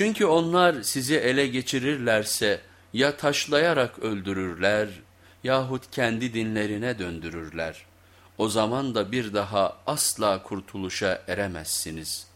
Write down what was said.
Çünkü onlar sizi ele geçirirlerse ya taşlayarak öldürürler yahut kendi dinlerine döndürürler. O zaman da bir daha asla kurtuluşa eremezsiniz.''